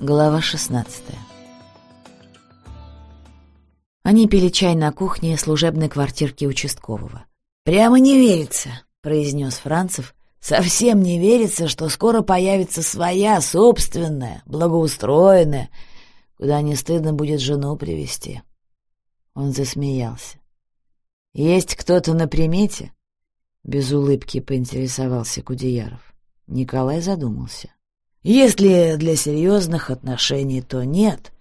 Глава 16 Они пили чай на кухне служебной квартирки участкового. «Прямо не верится», — произнес Францев. «Совсем не верится, что скоро появится своя, собственная, благоустроенная, куда не стыдно будет жену привести. Он засмеялся. «Есть кто-то на примете?» Без улыбки поинтересовался Кудеяров. Николай задумался. «Если для серьезных отношений, то нет.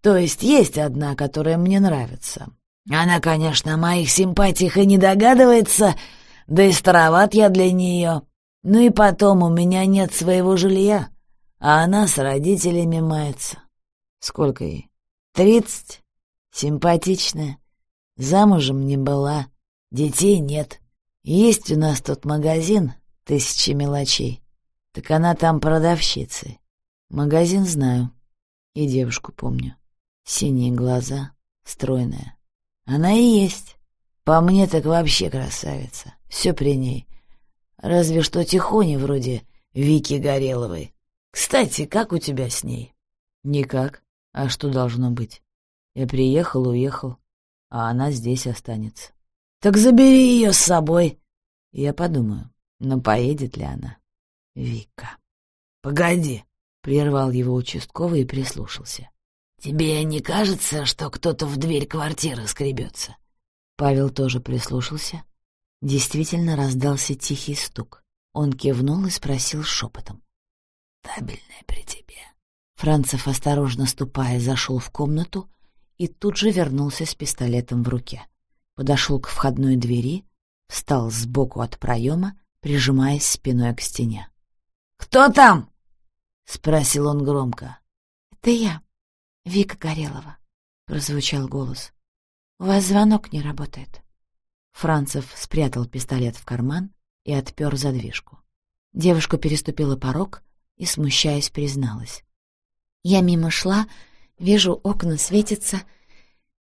То есть есть одна, которая мне нравится. Она, конечно, о моих симпатиях и не догадывается, да и староват я для нее. Ну и потом у меня нет своего жилья, а она с родителями мается. Сколько ей? Тридцать. Симпатичная. Замужем не была, детей нет. Есть у нас тут магазин, тысячи мелочей. Так она там продавщицей. Магазин знаю. И девушку помню. Синие глаза, стройная. Она и есть. По мне так вообще красавица. Все при ней. Разве что тихоня вроде Вики Гореловой. Кстати, как у тебя с ней? Никак. А что должно быть? Я приехал, уехал, а она здесь останется. Так забери ее с собой. Я подумаю, но поедет ли она? Вика. Погоди, прервал его участковый и прислушался. Тебе не кажется, что кто-то в дверь квартиры скребется? Павел тоже прислушался. Действительно раздался тихий стук. Он кивнул и спросил шепотом. «Табельная при тебе». Францев, осторожно ступая, зашел в комнату и тут же вернулся с пистолетом в руке подошел к входной двери, встал сбоку от проема, прижимаясь спиной к стене. «Кто там?» — спросил он громко. «Это я, Вика Горелова», — прозвучал голос. «У вас звонок не работает». Францев спрятал пистолет в карман и отпер задвижку. Девушка переступила порог и, смущаясь, призналась. «Я мимо шла, вижу, окна светятся,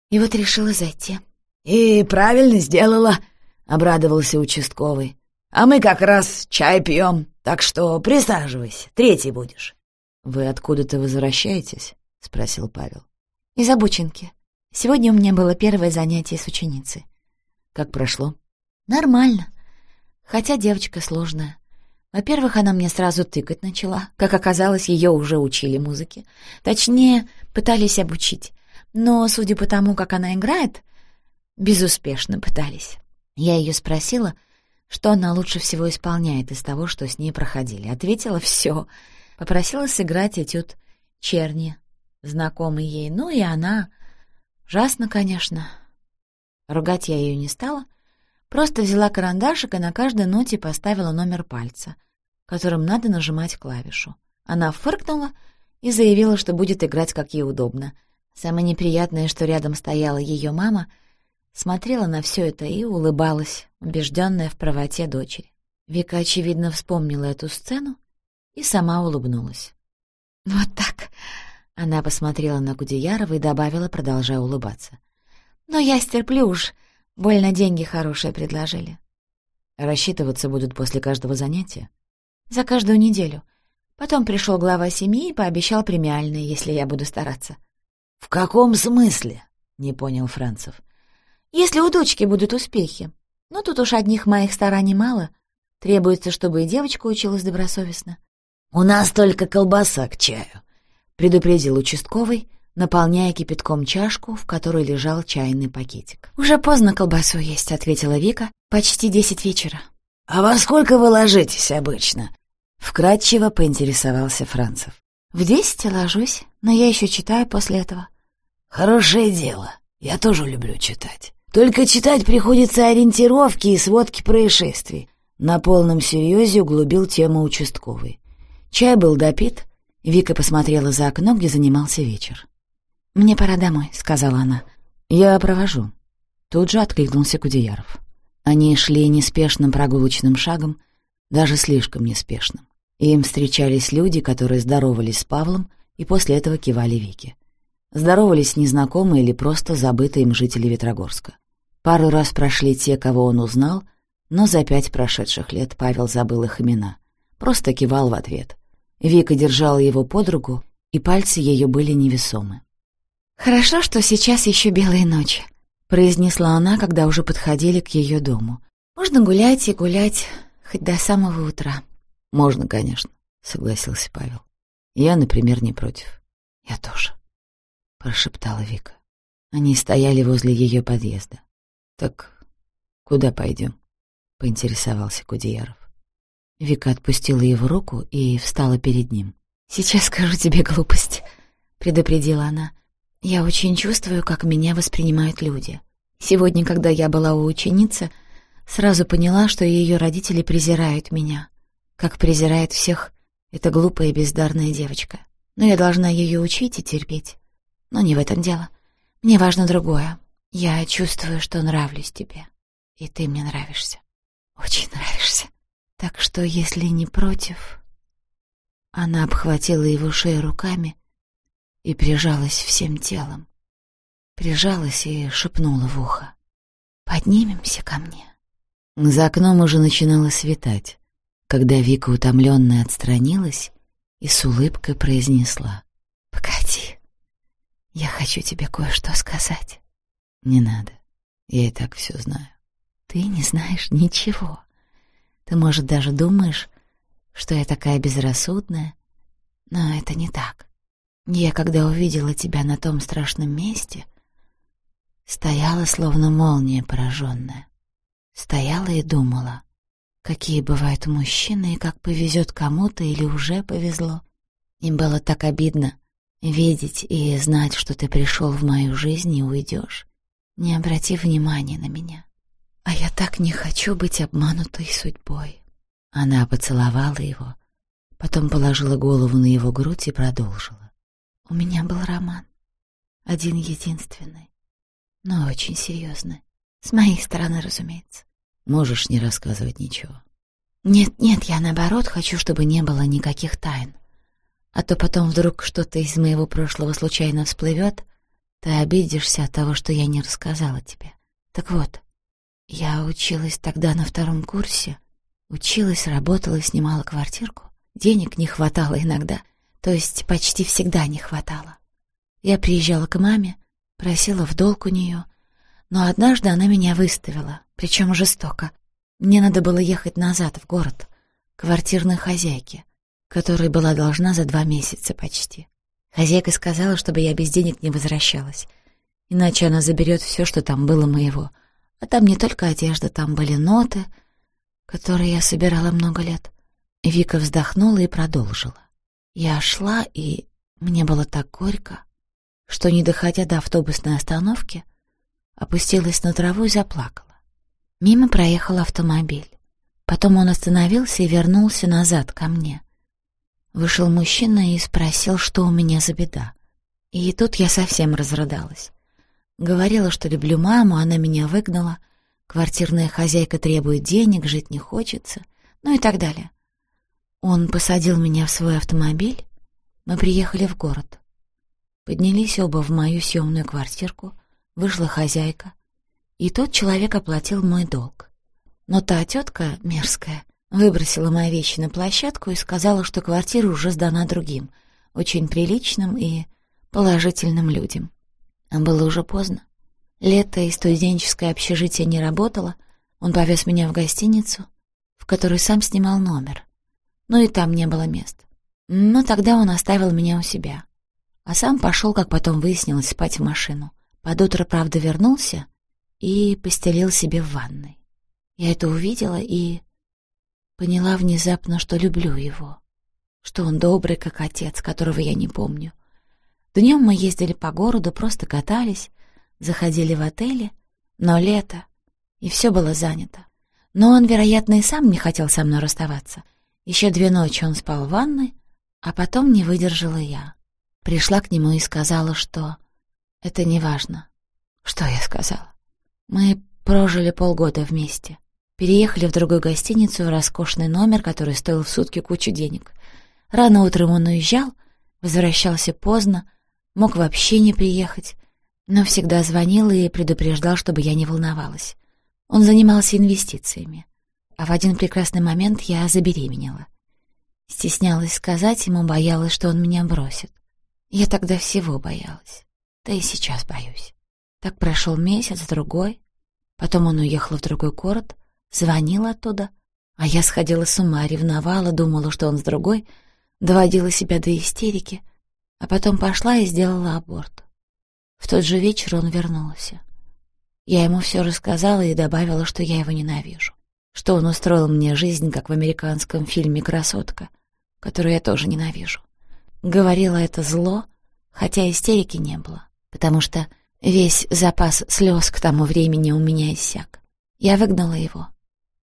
и вот решила зайти». «И правильно сделала», — обрадовался участковый. «А мы как раз чай пьем, так что присаживайся, третий будешь». «Вы откуда-то возвращаетесь?» — спросил Павел. «Из обученки. Сегодня у меня было первое занятие с ученицей». «Как прошло?» «Нормально. Хотя девочка сложная. Во-первых, она мне сразу тыкать начала. Как оказалось, ее уже учили музыке. Точнее, пытались обучить. Но, судя по тому, как она играет, Безуспешно пытались. Я ее спросила, что она лучше всего исполняет из того, что с ней проходили. Ответила «все». Попросила сыграть этюд «Черни», знакомый ей. Ну и она... Ужасно, конечно. Ругать я ее не стала. Просто взяла карандашик и на каждой ноте поставила номер пальца, которым надо нажимать клавишу. Она фыркнула и заявила, что будет играть как ей удобно. Самое неприятное, что рядом стояла ее мама — смотрела на все это и улыбалась, убежденная в правоте дочери. Вика, очевидно, вспомнила эту сцену и сама улыбнулась. «Вот так!» — она посмотрела на Гудеярова и добавила, продолжая улыбаться. «Но я стерплю уж, больно деньги хорошие предложили». «Рассчитываться будут после каждого занятия?» «За каждую неделю. Потом пришел глава семьи и пообещал премиальные, если я буду стараться». «В каком смысле?» — не понял Францев. Если у дочки будут успехи. Но тут уж одних моих стараний мало. Требуется, чтобы и девочка училась добросовестно. «У нас только колбаса к чаю», — предупредил участковый, наполняя кипятком чашку, в которой лежал чайный пакетик. «Уже поздно колбасу есть», — ответила Вика. «Почти десять вечера». «А во сколько вы ложитесь обычно?» — вкратчиво поинтересовался Францев. «В десять ложусь, но я еще читаю после этого». «Хорошее дело. Я тоже люблю читать. Только читать приходится ориентировки и сводки происшествий. На полном серьезе углубил тему участковый. Чай был допит. Вика посмотрела за окно, где занимался вечер. «Мне пора домой», — сказала она. «Я провожу». Тут же откликнулся Кудеяров. Они шли неспешным прогулочным шагом, даже слишком неспешным. Им встречались люди, которые здоровались с Павлом и после этого кивали Вике. Здоровались незнакомые или просто забытые им жители Ветрогорска. Пару раз прошли те, кого он узнал, но за пять прошедших лет Павел забыл их имена. Просто кивал в ответ. Вика держала его под руку и пальцы ее были невесомы. «Хорошо, что сейчас еще белые ночи», — произнесла она, когда уже подходили к ее дому. «Можно гулять и гулять хоть до самого утра». «Можно, конечно», — согласился Павел. «Я, например, не против». «Я тоже», — прошептала Вика. Они стояли возле ее подъезда. «Так куда пойдем?» — поинтересовался Кудеяров. Вика отпустила его руку и встала перед ним. «Сейчас скажу тебе глупость», — предупредила она. «Я очень чувствую, как меня воспринимают люди. Сегодня, когда я была у ученицы, сразу поняла, что ее родители презирают меня, как презирает всех эта глупая бездарная девочка. Но я должна ее учить и терпеть. Но не в этом дело. Мне важно другое. Я чувствую, что нравлюсь тебе, и ты мне нравишься. Очень нравишься». Так что, если не против... Она обхватила его шею руками и прижалась всем телом. Прижалась и шепнула в ухо. «Поднимемся ко мне». За окном уже начинало светать, когда Вика утомленная отстранилась и с улыбкой произнесла. «Погоди, я хочу тебе кое-что сказать». «Не надо, я и так все знаю». «Ты не знаешь ничего. Ты, может, даже думаешь, что я такая безрассудная, но это не так. Я, когда увидела тебя на том страшном месте, стояла, словно молния пораженная. Стояла и думала, какие бывают мужчины и как повезет кому-то или уже повезло. Им было так обидно видеть и знать, что ты пришел в мою жизнь и уйдешь, не обратив внимания на меня. А я так не хочу быть обманутой судьбой. Она поцеловала его, потом положила голову на его грудь и продолжила. У меня был роман. Один единственный, но очень серьезный. С моей стороны, разумеется. Можешь не рассказывать ничего. Нет, нет, я наоборот хочу, чтобы не было никаких тайн. А то потом вдруг что-то из моего прошлого случайно всплывет, ты обидишься от того, что я не рассказала тебе. Так вот, я училась тогда на втором курсе. Училась, работала, снимала квартирку. Денег не хватало иногда, то есть почти всегда не хватало. Я приезжала к маме, просила в долг у нее, но однажды она меня выставила, причем жестоко. Мне надо было ехать назад в город, к квартирной хозяйке, которой была должна за два месяца почти. Хозяйка сказала, чтобы я без денег не возвращалась, иначе она заберет все, что там было моего — а там не только одежда, там были ноты, которые я собирала много лет. Вика вздохнула и продолжила. Я шла, и мне было так горько, что, не доходя до автобусной остановки, опустилась на траву и заплакала. Мимо проехал автомобиль. Потом он остановился и вернулся назад ко мне. Вышел мужчина и спросил, что у меня за беда. И тут я совсем разрыдалась. Говорила, что люблю маму, она меня выгнала. Квартирная хозяйка требует денег, жить не хочется. Ну и так далее. Он посадил меня в свой автомобиль. Мы приехали в город. Поднялись оба в мою съемную квартирку. Вышла хозяйка. И тот человек оплатил мой долг. Но та тетка, мерзкая, выбросила мои вещи на площадку и сказала, что квартира уже сдана другим, очень приличным и положительным людям. А было уже поздно. Лето и студенческое общежитие не работало. Он повез меня в гостиницу, в которой сам снимал номер. Но и там не было мест. Но тогда он оставил меня у себя. А сам пошел, как потом выяснилось, спать в машину. Под утро, правда, вернулся и постелил себе в ванной. Я это увидела и поняла внезапно, что люблю его, что он добрый, как отец, которого я не помню, Днем мы ездили по городу, просто катались, заходили в отели, но лето, и все было занято. Но он, вероятно, и сам не хотел со мной расставаться. Еще две ночи он спал в ванной, а потом не выдержала я. Пришла к нему и сказала, что это не важно. Что я сказала? Мы прожили полгода вместе. Переехали в другую гостиницу в роскошный номер, который стоил в сутки кучу денег. Рано утром он уезжал, возвращался поздно, Мог вообще не приехать, но всегда звонил и предупреждал, чтобы я не волновалась. Он занимался инвестициями, а в один прекрасный момент я забеременела. Стеснялась сказать ему, боялась, что он меня бросит. Я тогда всего боялась. Да и сейчас боюсь. Так прошел месяц, другой. Потом он уехал в другой город, звонил оттуда, а я сходила с ума, ревновала, думала, что он с другой, доводила себя до истерики, а потом пошла и сделала аборт. В тот же вечер он вернулся. Я ему все рассказала и добавила, что я его ненавижу, что он устроил мне жизнь, как в американском фильме «Красотка», которую я тоже ненавижу. Говорила это зло, хотя истерики не было, потому что весь запас слез к тому времени у меня иссяк. Я выгнала его.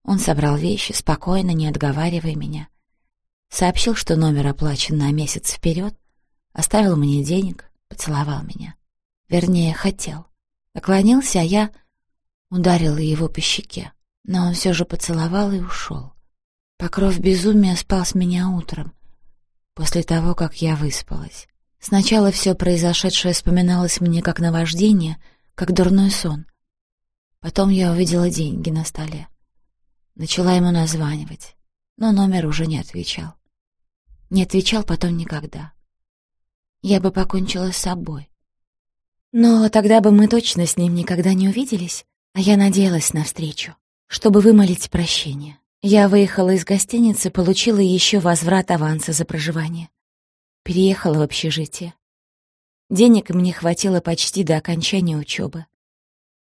Он собрал вещи, спокойно, не отговаривая меня. Сообщил, что номер оплачен на месяц вперед, оставил мне денег, поцеловал меня. Вернее, хотел. Наклонился, а я ударила его по щеке, но он все же поцеловал и ушел. Покров безумия спал с меня утром, после того, как я выспалась. Сначала все произошедшее вспоминалось мне как наваждение, как дурной сон. Потом я увидела деньги на столе. Начала ему названивать, но номер уже не отвечал. Не отвечал потом никогда. Я бы покончила с собой. Но тогда бы мы точно с ним никогда не увиделись, а я надеялась на встречу, чтобы вымолить прощение. Я выехала из гостиницы, получила еще возврат аванса за проживание. Переехала в общежитие. Денег мне хватило почти до окончания учебы.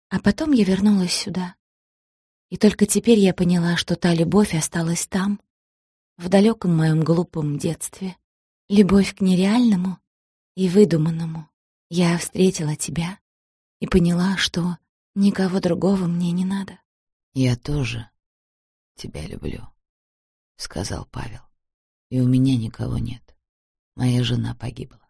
А потом я вернулась сюда. И только теперь я поняла, что та любовь осталась там, в далеком моем глупом детстве. Любовь к нереальному и выдуманному. Я встретила тебя и поняла, что никого другого мне не надо. Я тоже тебя люблю», — сказал Павел. «И у меня никого нет. Моя жена погибла».